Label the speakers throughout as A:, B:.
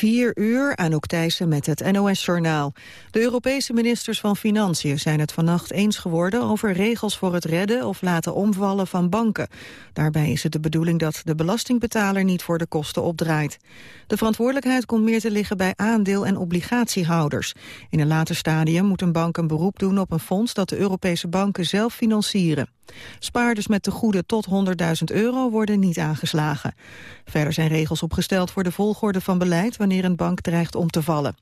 A: 4 uur, Anouk Thijssen met het NOS-journaal. De Europese ministers van Financiën zijn het vannacht eens geworden... over regels voor het redden of laten omvallen van banken. Daarbij is het de bedoeling dat de belastingbetaler niet voor de kosten opdraait. De verantwoordelijkheid komt meer te liggen bij aandeel- en obligatiehouders. In een later stadium moet een bank een beroep doen op een fonds... dat de Europese banken zelf financieren. Spaarders met te goede tot 100.000 euro worden niet aangeslagen. Verder zijn regels opgesteld voor de volgorde van beleid wanneer een bank dreigt om te vallen.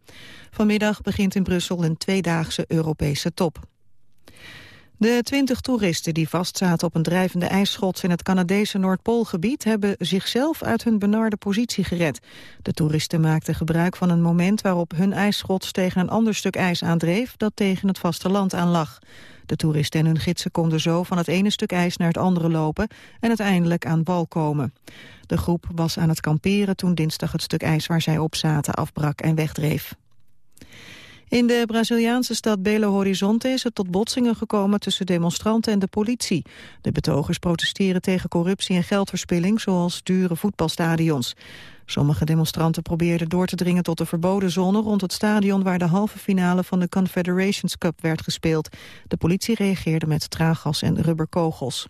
A: Vanmiddag begint in Brussel een tweedaagse Europese top. De twintig toeristen die vastzaten op een drijvende ijsschots in het Canadese Noordpoolgebied hebben zichzelf uit hun benarde positie gered. De toeristen maakten gebruik van een moment waarop hun ijsschots tegen een ander stuk ijs aandreef dat tegen het vasteland aan lag. De toeristen en hun gidsen konden zo van het ene stuk ijs naar het andere lopen en uiteindelijk aan wal komen. De groep was aan het kamperen toen dinsdag het stuk ijs waar zij op zaten afbrak en wegdreef. In de Braziliaanse stad Belo Horizonte is het tot botsingen gekomen tussen demonstranten en de politie. De betogers protesteren tegen corruptie en geldverspilling, zoals dure voetbalstadions. Sommige demonstranten probeerden door te dringen tot de verboden zone rond het stadion waar de halve finale van de Confederations Cup werd gespeeld. De politie reageerde met traaggas en rubberkogels.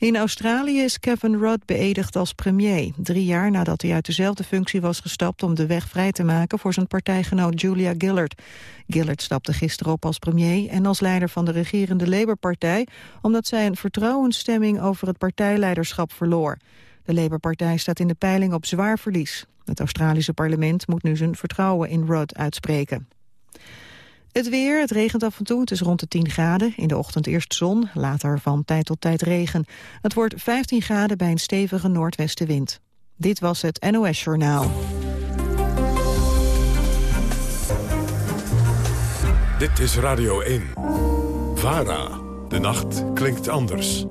A: In Australië is Kevin Rudd beëdigd als premier. Drie jaar nadat hij uit dezelfde functie was gestapt om de weg vrij te maken voor zijn partijgenoot Julia Gillard. Gillard stapte gisteren op als premier en als leider van de regerende Labour-partij... omdat zij een vertrouwensstemming over het partijleiderschap verloor. De Labour-partij staat in de peiling op zwaar verlies. Het Australische parlement moet nu zijn vertrouwen in Rudd uitspreken. Het weer, het regent af en toe, het is rond de 10 graden. In de ochtend eerst zon, later van tijd tot tijd regen. Het wordt 15 graden bij een stevige noordwestenwind. Dit was het NOS Journaal.
B: Dit is Radio 1. VARA. De nacht klinkt anders.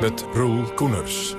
B: Met Roel Koeners.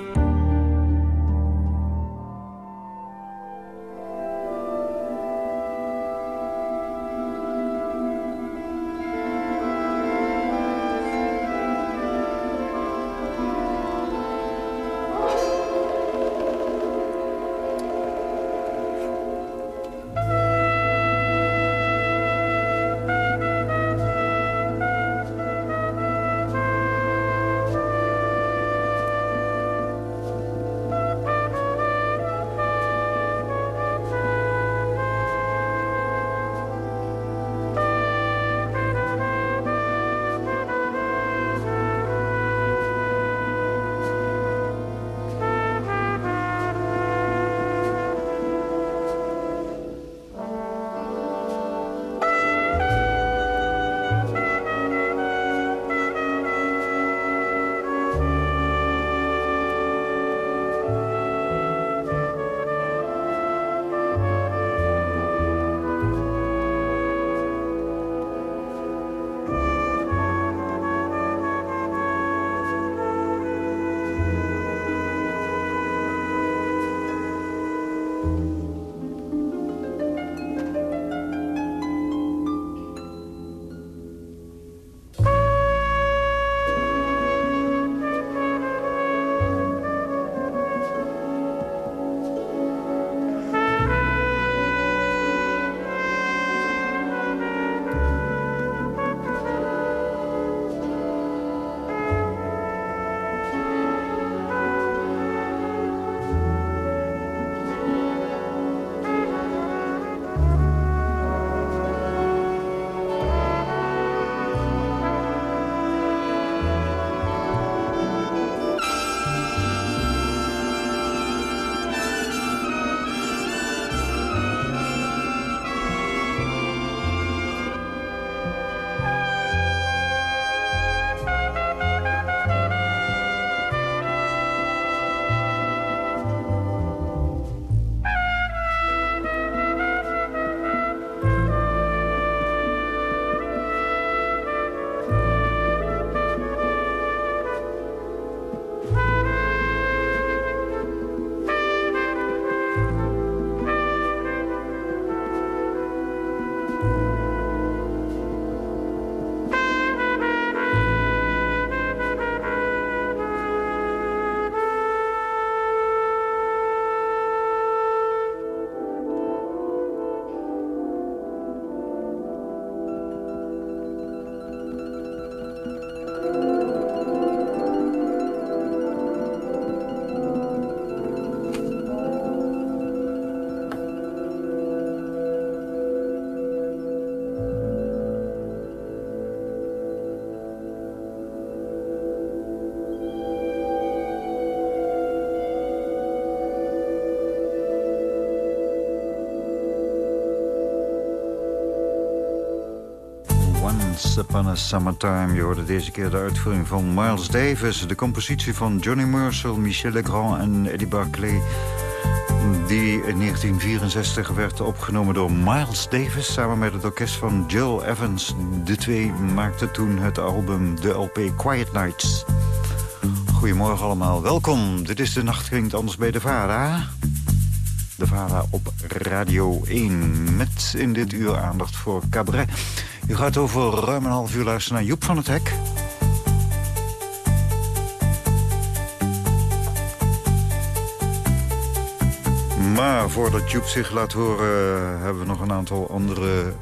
C: Once Upon a Summertime. Je hoorde deze keer de uitvoering van Miles Davis. De compositie van Johnny Mercer, Michel Legrand en Eddie Barclay. Die in 1964 werd opgenomen door Miles Davis... samen met het orkest van Jill Evans. De twee maakten toen het album, de LP Quiet Nights. Goedemorgen allemaal, welkom. Dit is de Nacht Klinkt Anders bij de VARA. De VARA op Radio 1. Met in dit uur aandacht voor cabaret. U gaat over ruim een half uur luisteren naar Joep van het Hek. Maar voordat Joep zich laat horen... hebben we nog een aantal andere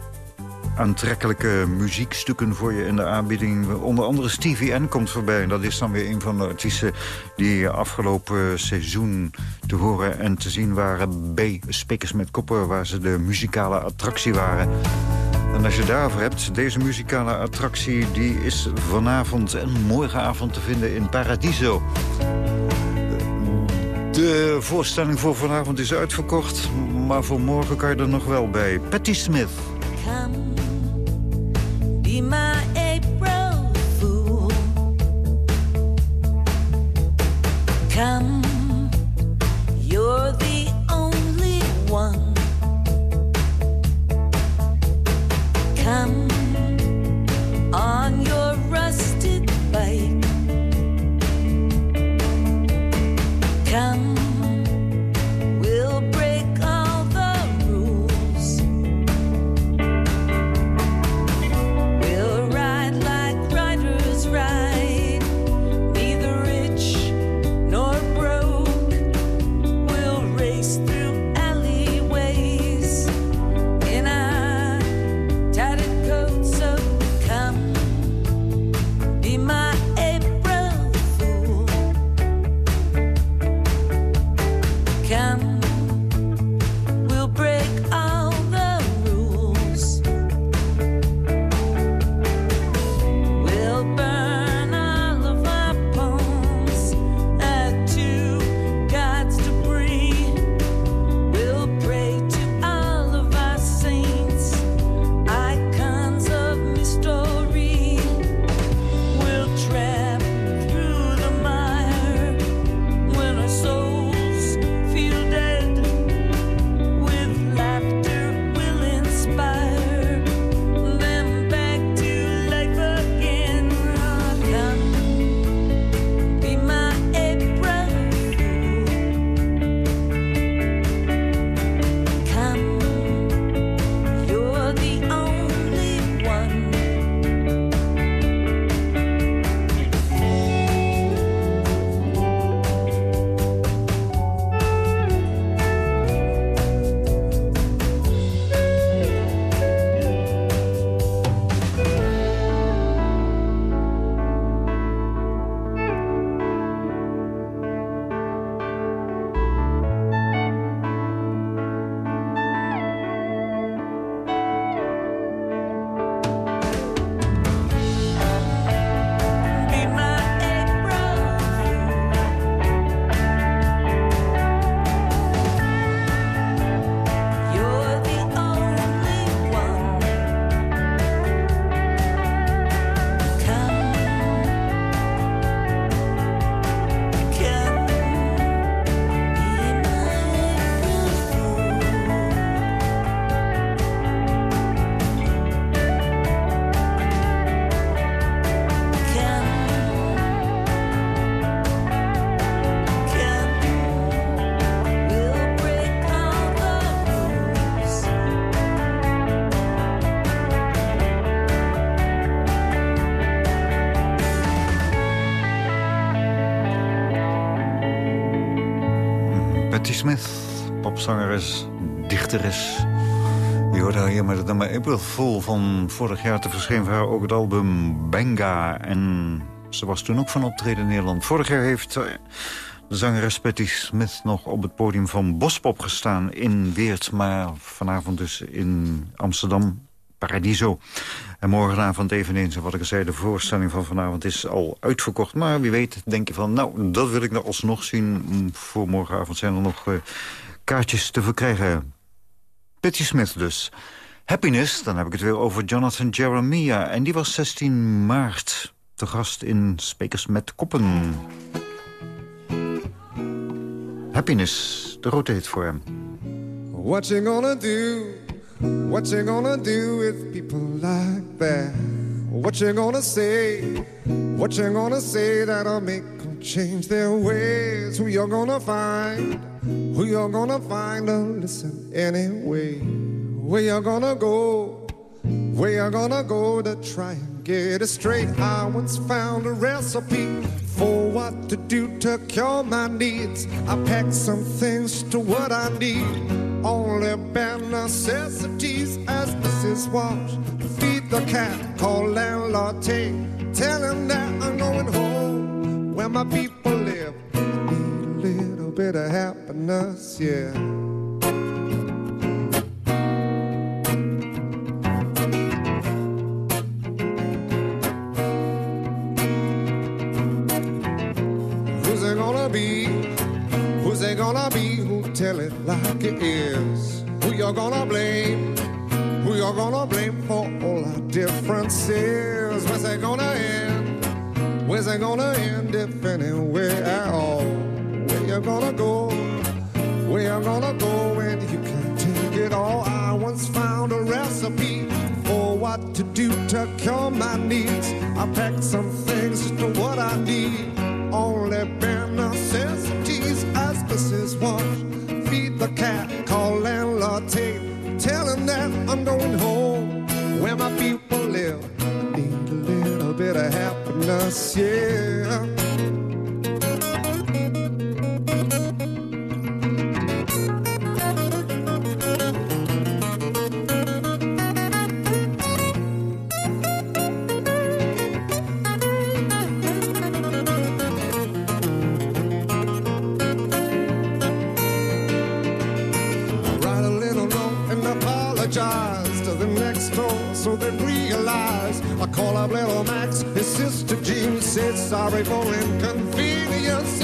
C: aantrekkelijke muziekstukken voor je in de aanbieding. Onder andere Stevie N komt voorbij. En dat is dan weer een van de artiesten die afgelopen seizoen te horen en te zien waren... bij Speakers met Koppen, waar ze de muzikale attractie waren. En als je daarvoor hebt, deze muzikale attractie... die is vanavond en morgenavond te vinden in Paradiso. De voorstelling voor vanavond is uitverkocht, maar voor morgen kan je er nog wel bij. Patti Smith. Come, be my April fool. Come, you're the Come popzangeres, dichteres. Je hoort haar hier met het nummer April Fool van vorig jaar te verscheen voor haar ook het album Benga. En ze was toen ook van optreden in Nederland. Vorig jaar heeft eh, de zangeres Patti Smith nog op het podium van Bospop gestaan in Weert. Maar vanavond dus in Amsterdam, Paradiso. En morgenavond eveneens, en wat ik al zei, de voorstelling van vanavond is al uitverkocht. Maar wie weet, denk je van, nou, dat wil ik nog alsnog zien. Voor morgenavond zijn er nog eh, kaartjes te verkrijgen. Patti Smith dus. Happiness, dan heb ik het weer over Jonathan Jeremiah. En die was 16 maart te gast in Spekers met Koppen. Happiness, de rode hit voor hem.
D: What you gonna do? What you gonna do with people like that? What you gonna say? What you gonna say that'll make change their ways? Who you gonna find? Who you gonna find to listen anyway? Where you gonna go? Where you gonna go to try and get it straight? I once found a recipe for what to do to cure my needs. I packed some things to what I need. Only bare necessities as Mrs. Walsh. Feed the cat, call landlord Tate. Tell him that I'm going home where my people live. I need a little bit of happiness, yeah. Who's it gonna be Who's it gonna be who tell it like it is? Who you gonna blame? Who you gonna blame for all our differences? Where's it gonna? It gonna end if anywhere at all? Where you gonna go? Where you gonna go when you can't take it all? I once found a recipe for what to do to cure my needs. I packed some things just to what I need. Only bare necessities Mrs. Wash. Feed the cat, call landlord Tate. Tell him that I'm going home where my people of happiness, yeah. Said sorry for inconvenience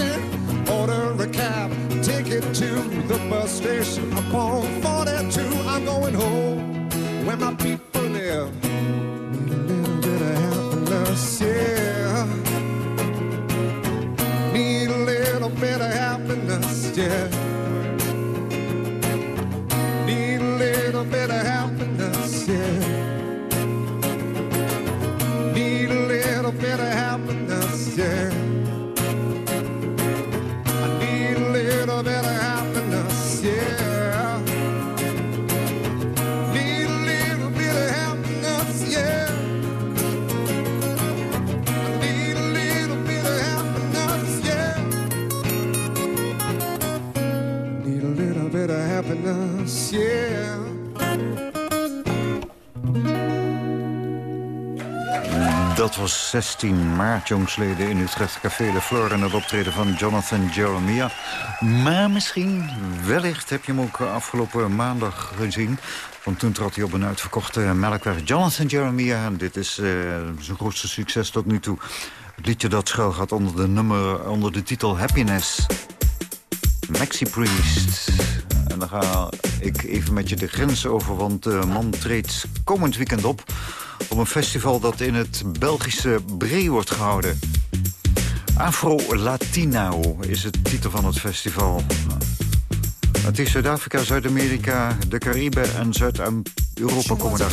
D: order a cab. Take it to the bus station upon 42. I'm going home where my people
C: 16 maart jongsleden in Utrecht Café de Flore... en het optreden van Jonathan Jeremiah. Maar misschien, wellicht heb je hem ook afgelopen maandag gezien... want toen trad hij op een uitverkochte melkweg. Jonathan Jeremiah, en dit is uh, zijn grootste succes tot nu toe. Het liedje dat schuil gaat onder de, nummer, onder de titel Happiness. Maxi Priest. En dan ga ik even met je de grens over, want de man treedt komend weekend op op een festival dat in het Belgische Bree wordt gehouden. Afro Latino is het titel van het festival. Het is Zuid-Afrika, Zuid-Amerika, de Cariben en Zuid-Europa komen daar.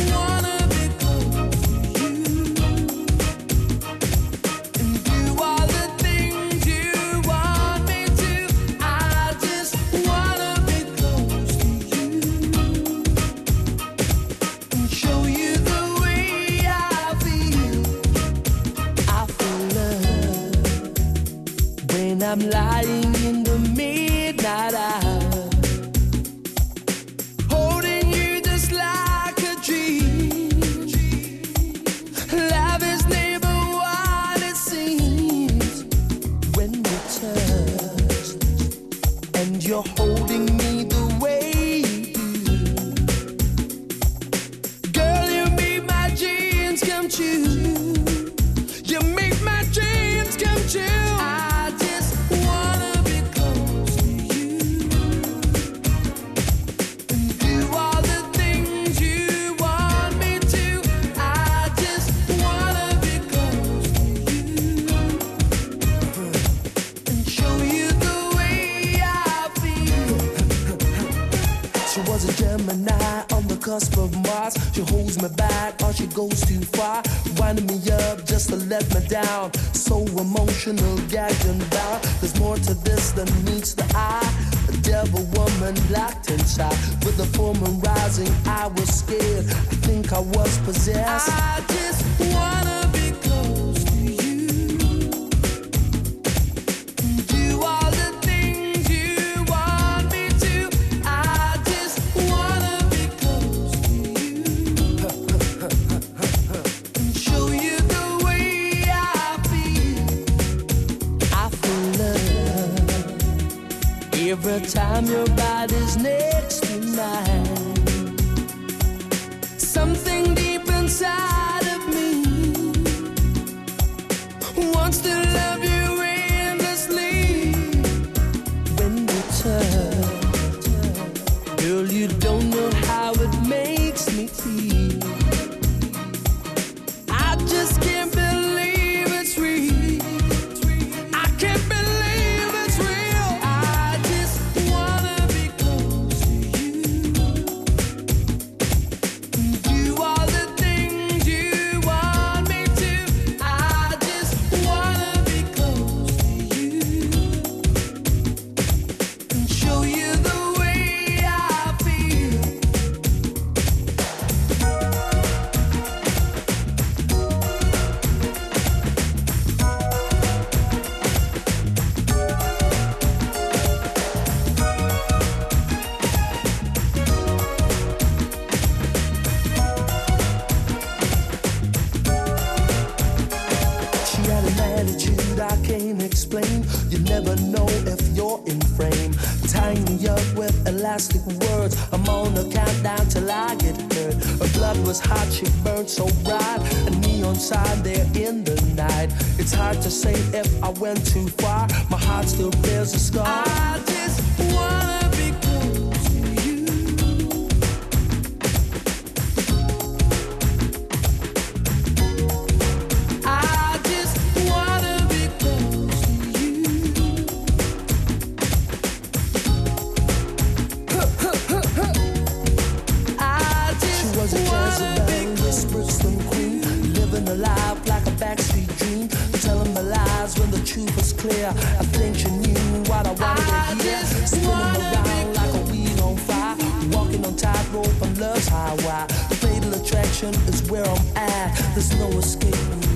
E: clear. I think you knew what I wanted I to hear. Spinning around like a wheel on fire. Walking on tightrope on love's highway. The fatal attraction is where I'm at. There's no escaping.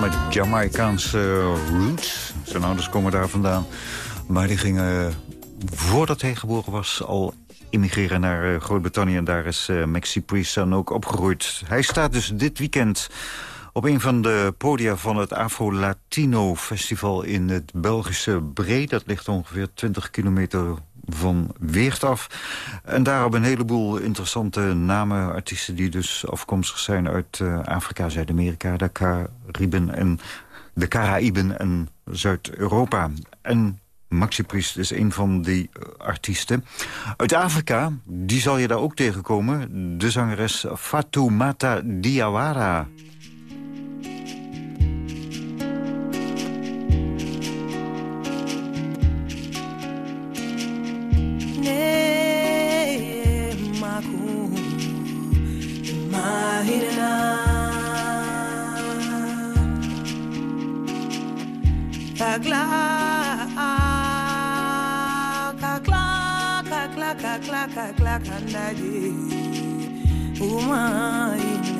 C: met Jamaicaanse roots. Zijn ouders komen daar vandaan. Maar die gingen, eh, voordat hij geboren was, al immigreren naar eh, Groot-Brittannië. En daar is eh, Maxi Priest dan ook opgegroeid. Hij staat dus dit weekend op een van de podia van het Afro-Latino Festival in het Belgische Bree. Dat ligt ongeveer 20 kilometer van Weert af. En daarop een heleboel interessante namen, artiesten... die dus afkomstig zijn uit eh, Afrika, Zuid-Amerika, de Cariben en de Caraïben en Zuid-Europa. En Maxi Priest is een van die eh, artiesten. Uit Afrika, die zal je daar ook tegenkomen. De zangeres Fatoumata Diawara.
F: kakla ah, kakla kakla kandadi umayine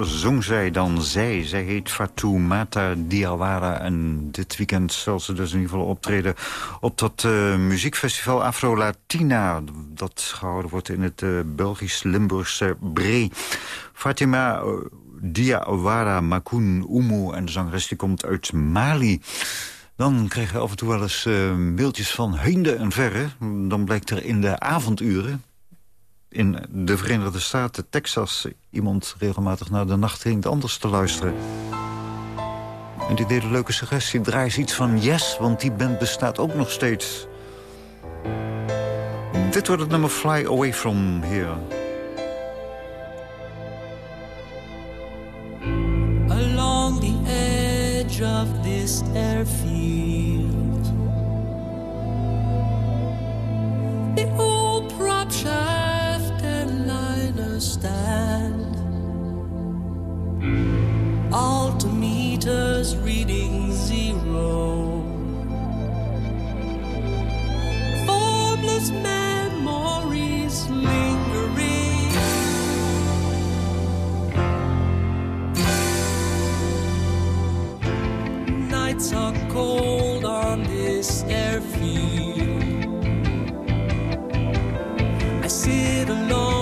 C: zong zij dan zij. Zij heet Fatoumata Diawara. En dit weekend zal ze dus in ieder geval optreden... op dat uh, muziekfestival Afro Latina. Dat gehouden wordt in het uh, Belgisch-Limburgse Bree. Fatima uh, Diawara Makoun Umu. En de zangeres die komt uit Mali. Dan krijgen we af en toe wel eens mailtjes van heinde en verre. Dan blijkt er in de avonduren in de Verenigde Staten, Texas... iemand regelmatig naar de nacht ging anders te luisteren. En die deed een leuke suggestie. Draai eens iets van Yes, want die band bestaat ook nog steeds. Dit wordt het nummer Fly Away From Here.
F: Along the edge of this airfield
G: Altimeters reading zero. Formless memories lingering. Nights are cold on this airfield.
H: I sit alone.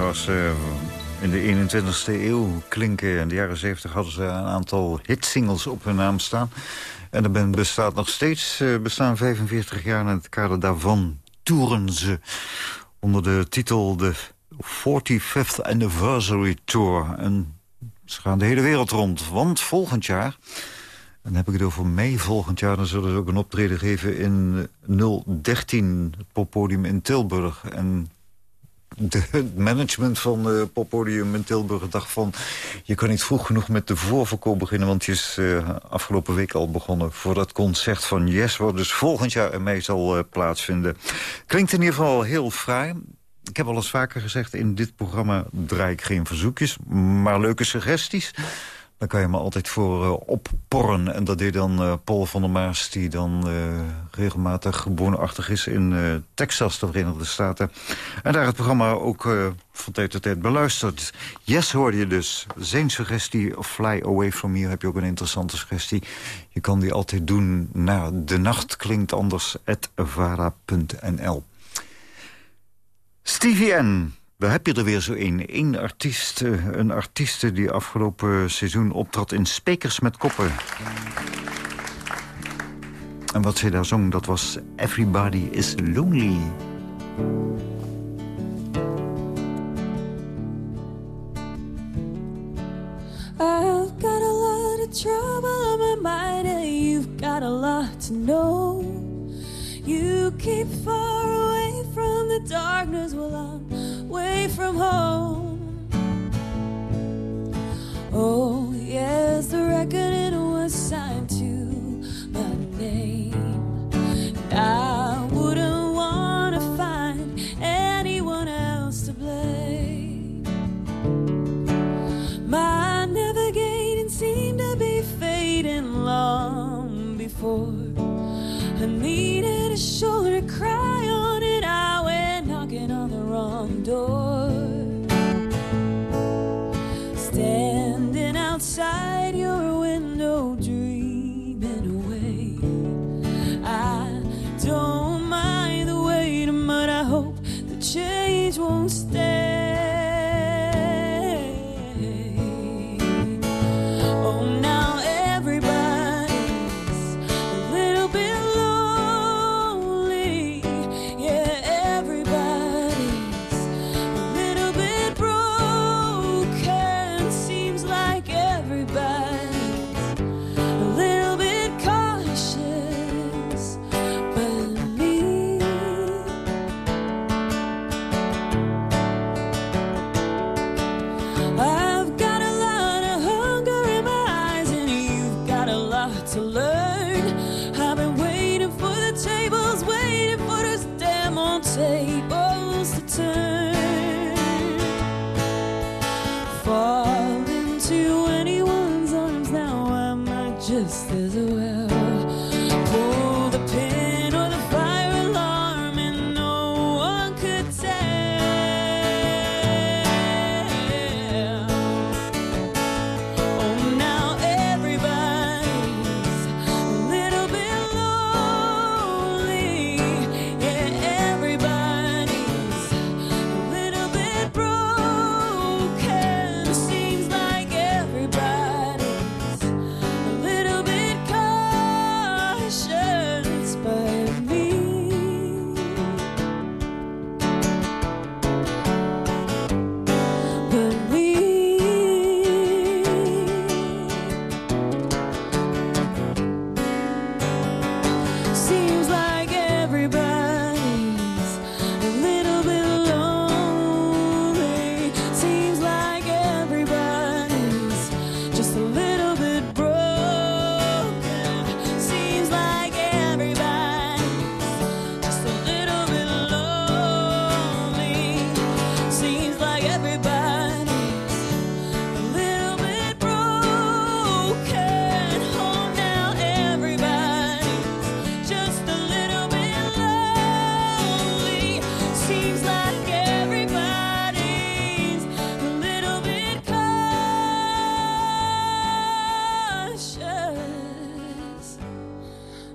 H: Yes, zoals ze
C: in de 21ste eeuw klinken. In de jaren 70 hadden ze een aantal hitsingles op hun naam staan. En de band bestaat nog steeds, uh, bestaan 45 jaar. in het kader daarvan toeren ze onder de titel de 45th Anniversary Tour. En ze gaan de hele wereld rond, want volgend jaar... En dan heb ik het over mei volgend jaar. Dan zullen ze ook een optreden geven in 013, het poppodium in Tilburg. En het management van het poppodium in Tilburg dacht van... je kan niet vroeg genoeg met de voorverkoop beginnen... want je is uh, afgelopen week al begonnen voor dat concert van Yes... wat dus volgend jaar mei zal uh, plaatsvinden. Klinkt in ieder geval heel fraai. Ik heb al eens vaker gezegd, in dit programma draai ik geen verzoekjes... maar leuke suggesties... Dan kan je me altijd voor uh, opporren. En dat deed dan uh, Paul van der Maas, die dan uh, regelmatig woonachtig is in Texas, de Verenigde Staten. En daar het programma ook van tijd tot tijd beluistert. Yes hoorde je dus. Zijn suggestie, Fly Away From You, heb je ook een interessante suggestie. Je kan die altijd doen naar de nacht klinkt anders, vara.nl. Stevie N. Daar heb je er weer zo een. Eén artiest, eh, een artieste die afgelopen seizoen optrad in Spekers met Koppen. En wat zij daar zong, dat was Everybody is Lonely.
I: I've got a lot of trouble on my mind and you've got a lot to know. You keep far away from the darkness while I'm away from home. Oh, yes, the reckoning was signed to my name. I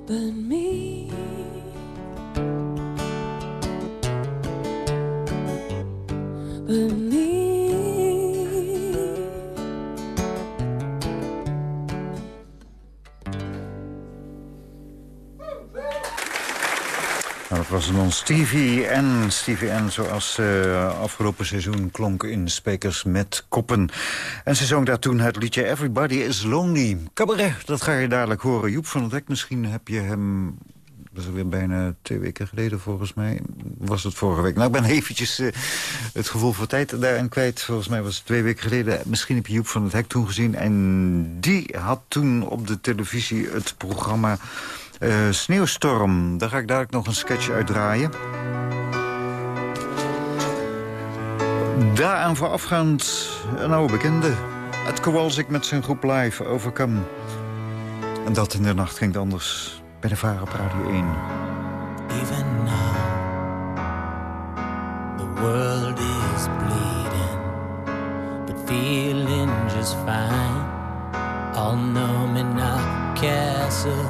I: but me. But me.
C: Dan Stevie N. Stevie N, zoals uh, afgelopen seizoen klonk in Spekers met Koppen. En ze zong daar toen het liedje Everybody is Lonely. Cabaret, dat ga je dadelijk horen. Joep van het Hek, misschien heb je hem dat is weer bijna twee weken geleden volgens mij. Was het vorige week. Nou, ik ben eventjes uh, het gevoel voor tijd daarin kwijt. Volgens mij was het twee weken geleden. Misschien heb je Joep van het Hek toen gezien. En die had toen op de televisie het programma uh, Sneeuwstorm. Daar ga ik dadelijk nog een sketch uitdraaien. Daaraan voorafgaand een oude bekende. Het Kowalsik met zijn groep live, Overcome. En dat in de nacht ging het anders bij de Varen op Radio 1. Even now, the world is bleeding, but feeling just fine. All numb in our castle,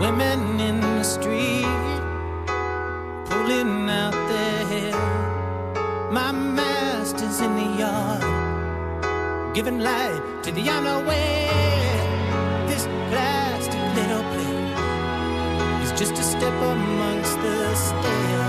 H: Women in the street pulling out their hair. My master's in the yard giving light to the unaware. This plastic little place is just a step amongst the stairs.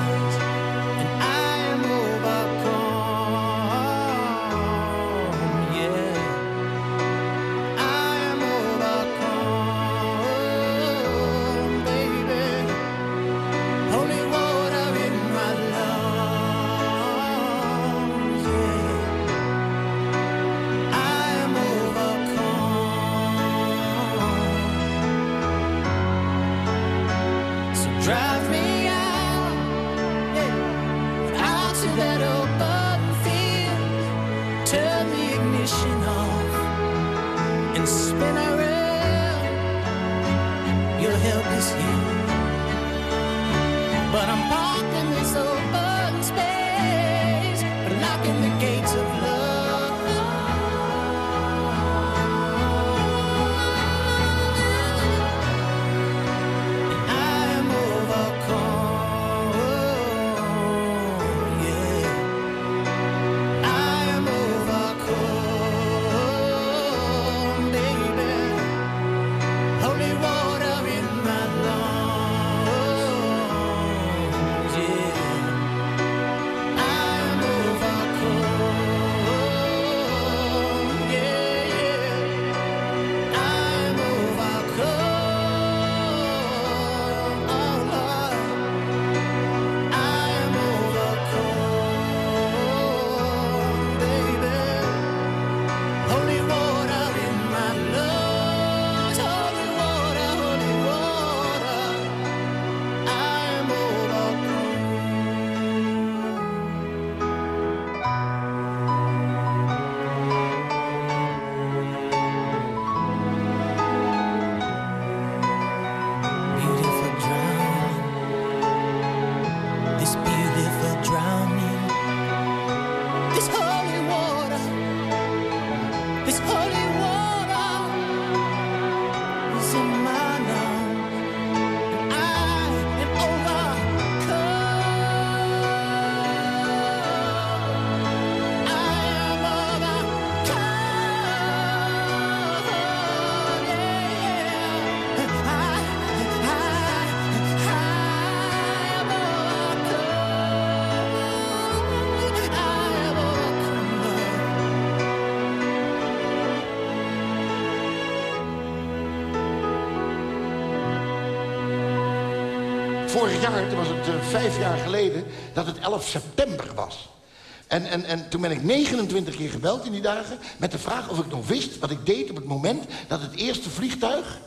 H: Jaar, toen was het uh, vijf jaar geleden, dat het 11 september was. En, en, en toen ben ik 29 keer gebeld in die dagen... met de vraag of ik nog wist wat ik deed op het moment... dat het eerste vliegtuig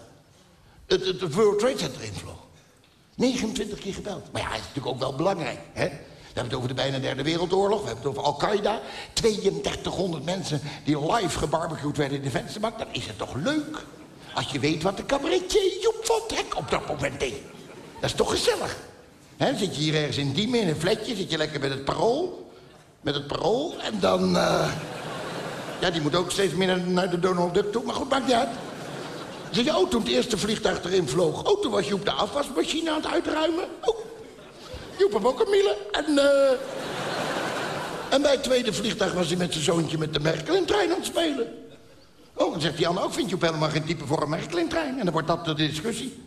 H: het, het World Trade Center invloog. 29 keer gebeld. Maar ja, het is natuurlijk ook wel belangrijk, hè?
J: We hebben het over de bijna derde wereldoorlog. We hebben het over Al-Qaeda. 3200 mensen die live gebarbecued werden in de vensterbank. Dan is het toch leuk? Als je weet wat de cabaretier Joep van Trek op dat moment deed. Dat is toch gezellig? Hè, zit je hier ergens in Diemen in een flatje, zit je lekker met het parool. Met het parool en dan... eh, Ja, die moet ook steeds meer naar, de Donald Duck toe. Maar goed, maakt niet uit. Zit je, oh, toen het eerste vliegtuig erin vloog. Oh, toen was Joep de afwasmachine aan het uitruimen. Oh, Joep heeft ook een miele. En, eh... En bij het tweede vliegtuig was hij met zijn zoontje met de Merkelin-trein aan het spelen. Oh, dan zegt die ander ook, vindt Joep helemaal geen type voor een Merkelin-trein? En dan wordt dat de discussie.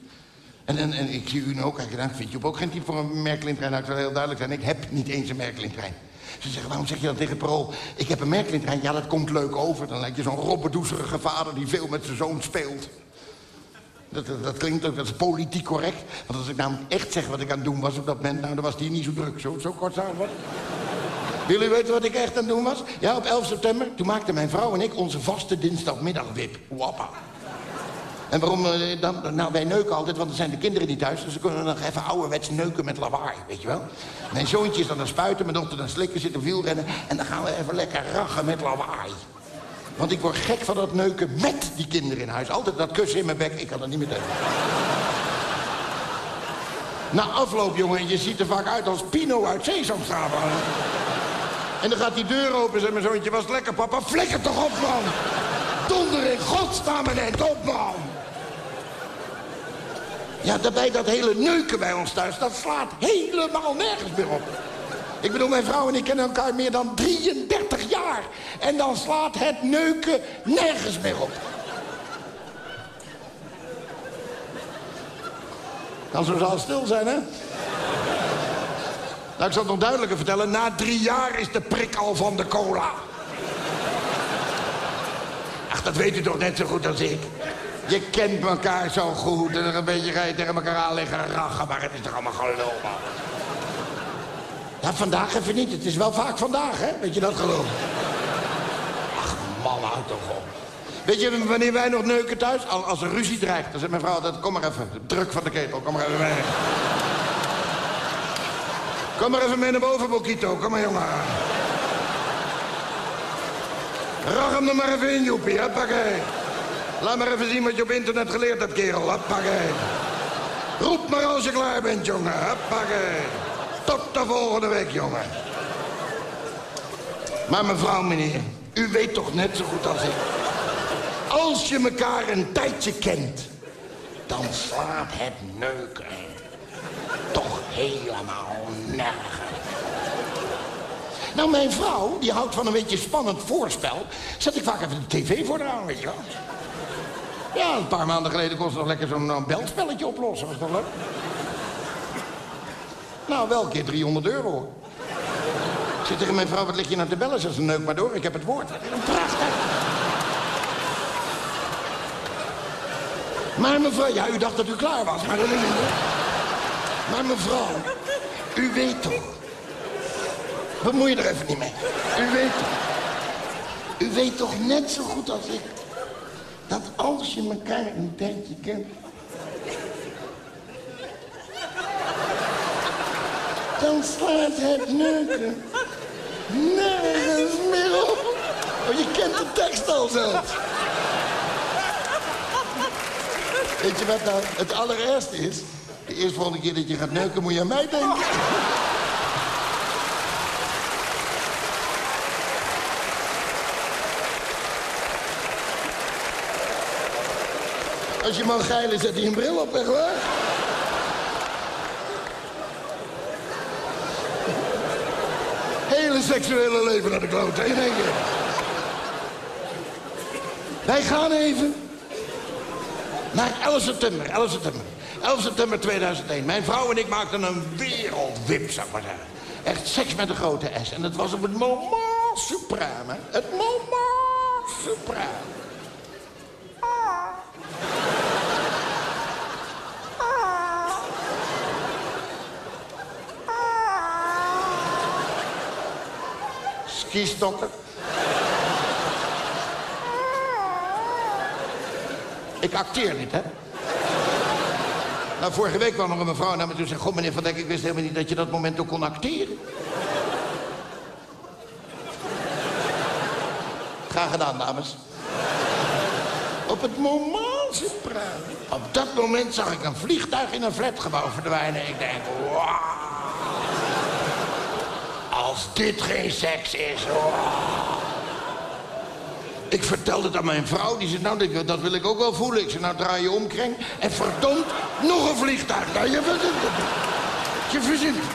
J: En, en, ik zie u nu ook kijken, dan vindt Joep ook geen type voor een Merkelin-trein? Nou, ik zal heel duidelijk zijn, ik heb niet eens een Merkelin-trein. Ze zeggen, waarom zeg je dat tegen Parool? Ik heb een Merkelin-trein, ja, dat komt leuk over. Dan lijkt je zo'n robbedoezerige vader die veel met zijn zoon speelt. Dat, dat, klinkt ook, dat is politiek correct. Want als ik namelijk echt zeg wat ik aan het doen was op dat moment... nou, dan was die niet zo druk. Zo, zo kort samenvat. Willen jullie weten wat ik echt aan het doen was? Ja, op 11 september, toen maakten mijn vrouw en ik onze vaste dinsdagmiddagwip. Wappa. En waarom eh, dan? Nou, wij neuken altijd, want dan zijn de kinderen niet thuis. Dus dan kunnen nog even ouderwets neuken met lawaai, weet je wel? Mijn zoontje is dan aan spuiten, mijn dochter dan slikken, zit op wielrennen. En dan gaan we even lekker rachen met lawaai. Want ik word gek van dat neuken met die kinderen in huis. Altijd dat kussen in mijn bek, ik kan dat niet meer tegen. Na afloop, jongen, je ziet er vaak uit als Pino uit Sesamstraat. En dan gaat die deur open en zegt mijn zoontje, was lekker, papa? Flikker toch op, man! Donder in godsnaam en op, man! Ja, daarbij dat hele neuken bij ons thuis, dat slaat helemaal nergens meer op. Ik bedoel, mijn vrouw en ik kennen elkaar meer dan 33 jaar. En dan slaat het neuken nergens meer op. Kan zo zal stil zijn, hè? Nou, ik zal het nog duidelijker vertellen. Na drie jaar is de prik al van de cola. Ach, dat weet u toch net zo goed als ik. Je kent elkaar zo goed en er een beetje ga je tegen elkaar aan liggen rachen. Maar het is toch allemaal gelul, man. Ja, vandaag even niet. Het is wel vaak vandaag, hè? Weet je dat geloof? Ach, man, toch op. Weet je wanneer wij nog neuken thuis? Al- Als er ruzie dreigt, dan zegt mijn vrouw altijd... Kom maar even, druk van de ketel, kom maar even mee. Kom maar even mee naar boven, Bokito. Kom maar, jongen. Rach hem er maar even in, Joepie. Hoppakee. Laat maar even zien wat je op internet geleerd hebt, kerel. Hoppakee. Roep maar als je klaar bent, jongen. Hoppakee. Tot de volgende week, jongen. Maar mevrouw, meneer, u weet toch net zo goed als ik. Als je elkaar een tijdje kent, dan slaat het neuken toch helemaal nergens. Nou, mijn vrouw, die houdt van een beetje spannend voorspel. Zet ik vaak even de tv voor haar aan, weet je wel. Ja, een paar maanden geleden kon ze nog lekker zo'n eh, belspelletje oplossen. Was toch leuk? Nou, wel een keer 300 euro. Ik zeg tegen mijn vrouw, wat lig je nou te bellen? Ze zegt, neuk maar door, ik heb het woord. Prachtig. Maar mevrouw, ja, u dacht dat u klaar was, maar dat niet. Maar mevrouw, u weet toch. Bemoei je er even niet mee. U weet toch. U weet toch net zo goed als ik. Dat als je elkaar een tijdje kent. Dan slaat het neuken nergens meer op. Oh, je kent de tekst al zelfs. Weet je wat nou het allerergste is? De eerste volgende keer dat je gaat neuken moet je aan mij denken. Als je man geilen, zet hij een bril op, echt waar? Hele seksuele leven naar de klote, in één keer. Wij gaan even naar 11 september, 11 september. 11 september 2001. Mijn vrouw en ik maakten een wereldwip, zou maar. Echt seks met een grote S. En het was op het moment supreme. Het moment supreme. Skistokken. Ik acteer niet, hè? Nou, vorige week kwam nog een mevrouw naar me toe en zei... Goh, meneer Van Dijk, ik wist helemaal niet dat je dat moment ook kon acteren. Graag gedaan, dames. Op het moment. Op dat moment zag ik een vliegtuig in een flatgebouw verdwijnen. Ik denk, wauw. Als dit geen seks is. Ik vertelde het aan mijn vrouw. Die zei, nou, dat wil ik ook wel voelen. Ik zei, nou, draai je om, Kreng. En verdomd, nog een vliegtuig. Nou, je verzint het. Je verzint het.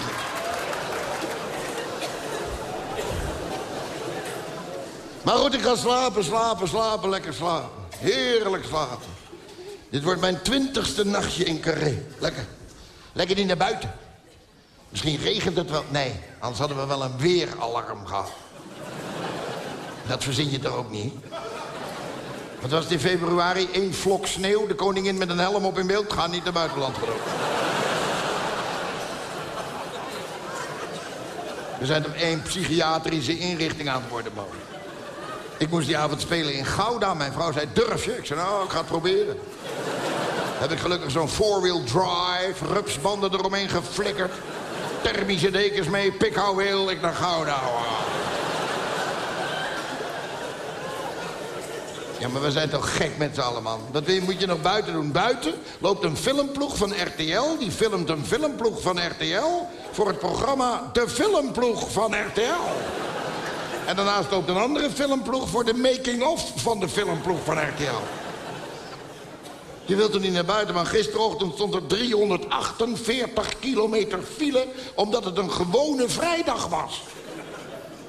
J: Maar goed, ik ga slapen, slapen, slapen, lekker slapen. Heerlijk slapen. Dit wordt mijn twintigste nachtje in Carré. Lekker. Lekker niet naar buiten. Misschien regent het wel. Nee, anders hadden we wel een weeralarm gehad. Dat verzin je toch ook niet? Wat was het in februari? Eén vlok sneeuw, de koningin met een helm op in beeld. Ga niet naar buitenland geloof We zijn op één psychiatrische inrichting aan het worden, man. Ik moest die avond spelen in Gouda. Mijn vrouw zei, durf je? Ik zei, nou, ik ga het proberen. Heb ik gelukkig zo'n four-wheel drive, rupsbanden eromheen geflikkerd. Thermische dekens mee, pikhouweel, ik naar Gouda. Ja, maar we zijn toch gek met z'n allen. Dat moet je nog buiten doen. Buiten loopt een filmploeg van RTL. Die filmt een filmploeg van RTL... voor het programma De Filmploeg van RTL. En daarnaast loopt een andere filmploeg... voor de making-of van de filmploeg van RTL. Je wilt er niet naar buiten, maar gisterochtend stond er 348 kilometer file... omdat het een gewone vrijdag was.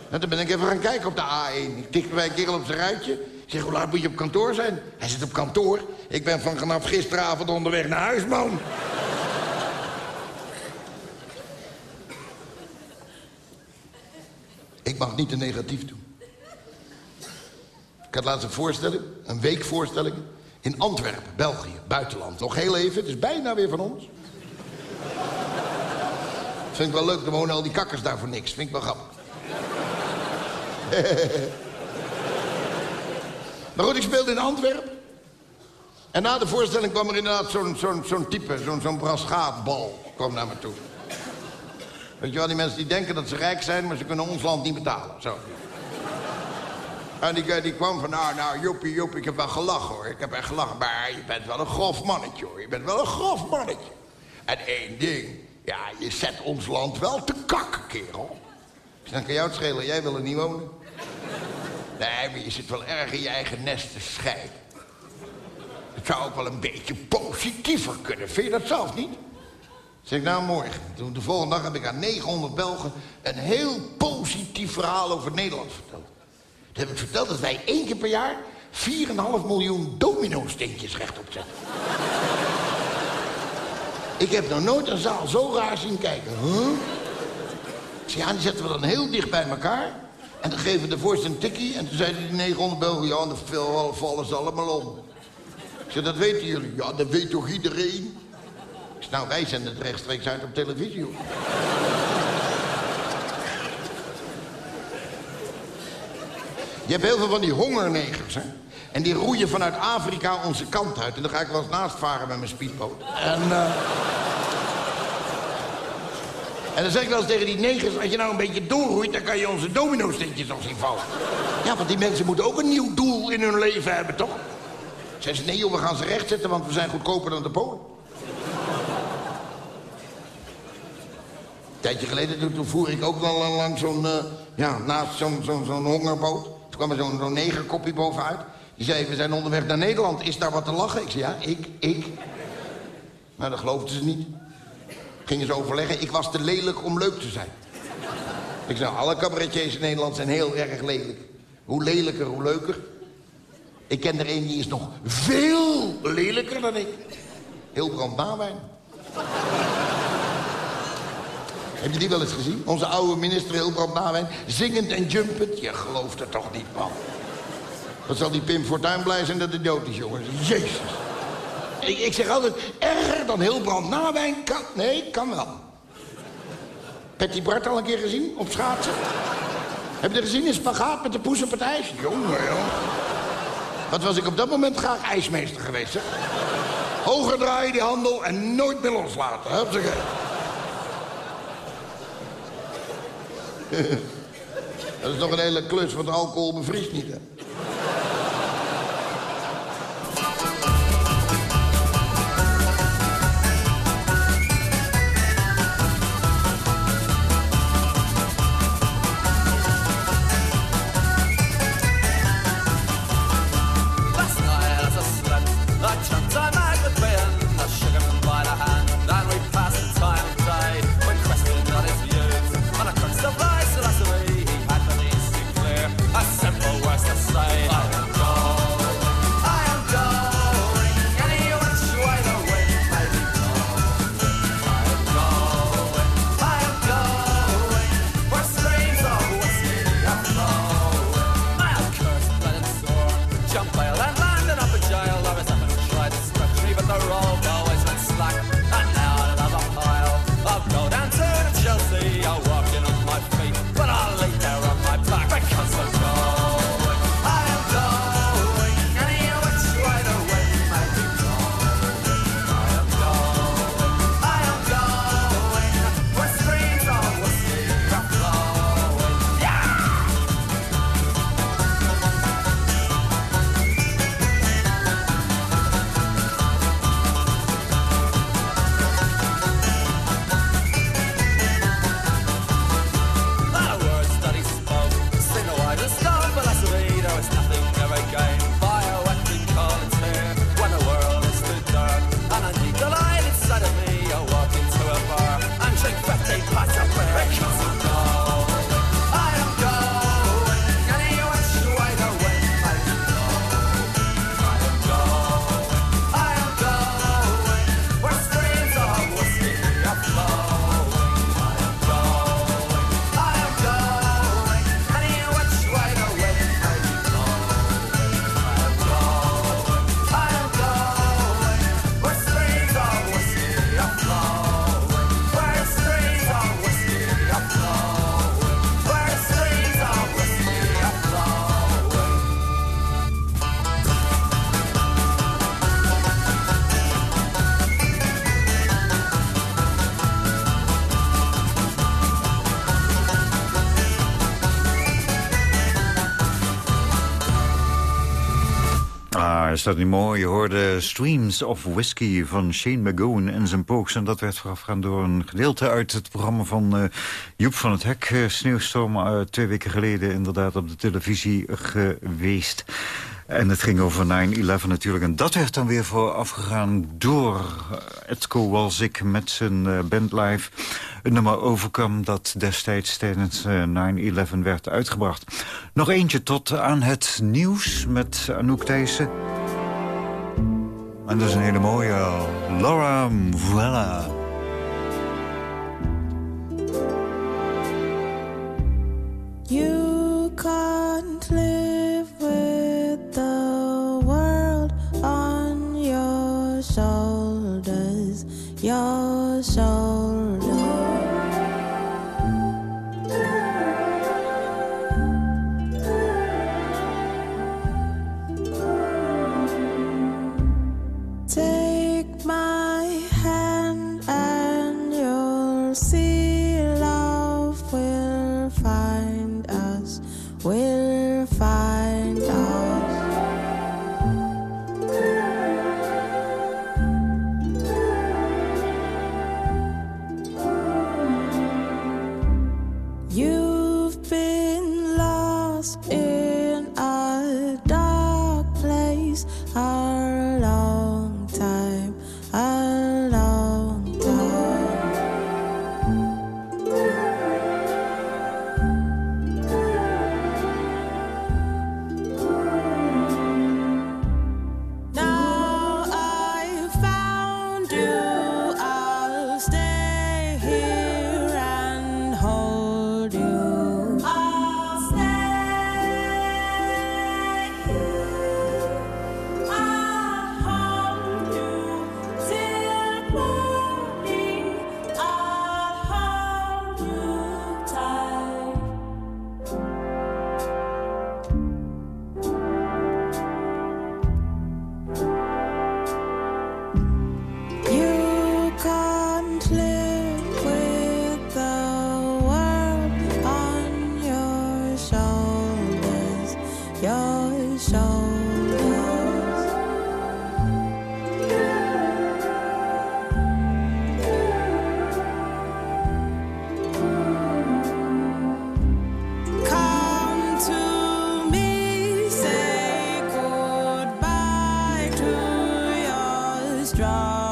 J: En toen ben ik even gaan kijken op de A1. Ik tikte bij een kerel op zijn ruitje. Ik zeg, hoe laat moet je op kantoor zijn? Hij zit op kantoor. Ik ben van vanaf gisteravond onderweg naar huis, man. ik mag niet te negatief doen. Ik had laatst een voorstelling, een weekvoorstelling... in Antwerpen, België, buitenland. Nog heel even, het is bijna weer van ons. Vind ik wel leuk, er wonen al die kakkers daar voor niks. Vind ik wel grappig. maar goed, ik speelde in Antwerpen. En na de voorstelling kwam er inderdaad zo'n type, zo'n zo'n braschaatbal, kwam naar me toe. Weet je wel, die mensen die denken dat ze rijk zijn, maar ze kunnen ons land niet betalen. Zo. En die, die kwam van, nou, nou, joepie, joepie, ik heb wel gelachen, hoor. Ik heb echt gelachen, maar je bent wel een grof mannetje, hoor. Je bent wel een grof mannetje. En één ding, ja, je zet ons land wel te kakken, kerel. Dan kan jou het schelen, jij wil er niet wonen. Nee, maar je zit wel erg in je eigen nest te scheiden. Het zou ook wel een beetje positiever kunnen. Vind je dat zelf niet? Zeg ik, nou morgen. De volgende dag heb ik aan 900 Belgen... een heel positief verhaal over Nederland verteld. Toen heb ik verteld dat wij één keer per jaar... 4,5 miljoen domino-steentjes rechtop zetten. ik heb nog nooit een zaal zo raar zien kijken. Huh? Ja, die zetten we dan heel dicht bij elkaar. En dan geven de voorste een tikkie. En toen zeiden die 900 Belgen, ja, dan vallen ze allemaal om. Ik zei, dat weten jullie. Ja, dat weet toch iedereen? Ik zei, nou, wij zenden het rechtstreeks uit op televisie, hoor. Je hebt heel veel van die hongernegers, hè? En die roeien vanuit Afrika onze kant uit. En dan ga ik wel eens naast varen met mijn speedboot. En... Uh... En dan zeg ik wel eens tegen die negers, als je nou een beetje doorroeit... dan kan je onze domino-steentjes nog zien vallen. Ja, want die mensen moeten ook een nieuw doel in hun leven hebben, toch? Zeggen ze, nee joh, we gaan ze rechtzetten, want we zijn goedkoper dan de Polen. Een tijdje geleden, toen voer ik ook wel langs zo'n, uh, ja, naast zo'n zo'n zo'n hongerboot. Kwam er zo'n zo'n negerkoppie bovenuit. Die zei, we zijn onderweg naar Nederland, is daar wat te lachen? Ik zei, ja, ik, ik. Nou, dat geloofden ze niet. Gingen ze overleggen, ik was te lelijk om leuk te zijn. Ik zei, alle cabaretiers in Nederland zijn heel erg lelijk. Hoe lelijker, hoe leuker. Ik ken er een die is nog veel lelijker dan ik. Hilbrand Nawijn. Heb je die wel eens gezien? Onze oude minister Hilbrand Nawijn. Zingend en jumpend. Je gelooft het toch niet, man. Wat zal die Pim Fortuyn blij zijn dat hij dood is, jongens. Jezus. Ik, ik zeg altijd, erger dan Hilbrand Nawijn kan... Nee, kan wel. Petty Bart al een keer gezien op schaatsen? Heb je er gezien in spagaat met de poes op het ijs? Jongen, joh. Wat was ik op dat moment graag ijsmeester geweest.
K: Hoger draaien die handel en nooit meer loslaten. zeg. dat is toch een hele klus, want alcohol bevriest niet, hè?
L: Is
C: dat niet mooi? Je hoorde Streams of Whiskey van Shane McGoon en zijn pooks. En dat werd voorafgaan door een gedeelte uit het programma van eh, Joep van het Hek. Eh, sneeuwstorm eh, twee weken geleden inderdaad op de televisie geweest. En het ging over 9-11 natuurlijk. En dat werd dan weer voorafgegaan door Edco ik met zijn bandlife Een nummer overkwam dat destijds tijdens 9-11 werd uitgebracht. Nog eentje tot aan het nieuws met Anouk Thijssen. En dat is een hele mooie. Laura Mvuela.
I: You can't live with the world on your shoulders. Your shoulders. strong.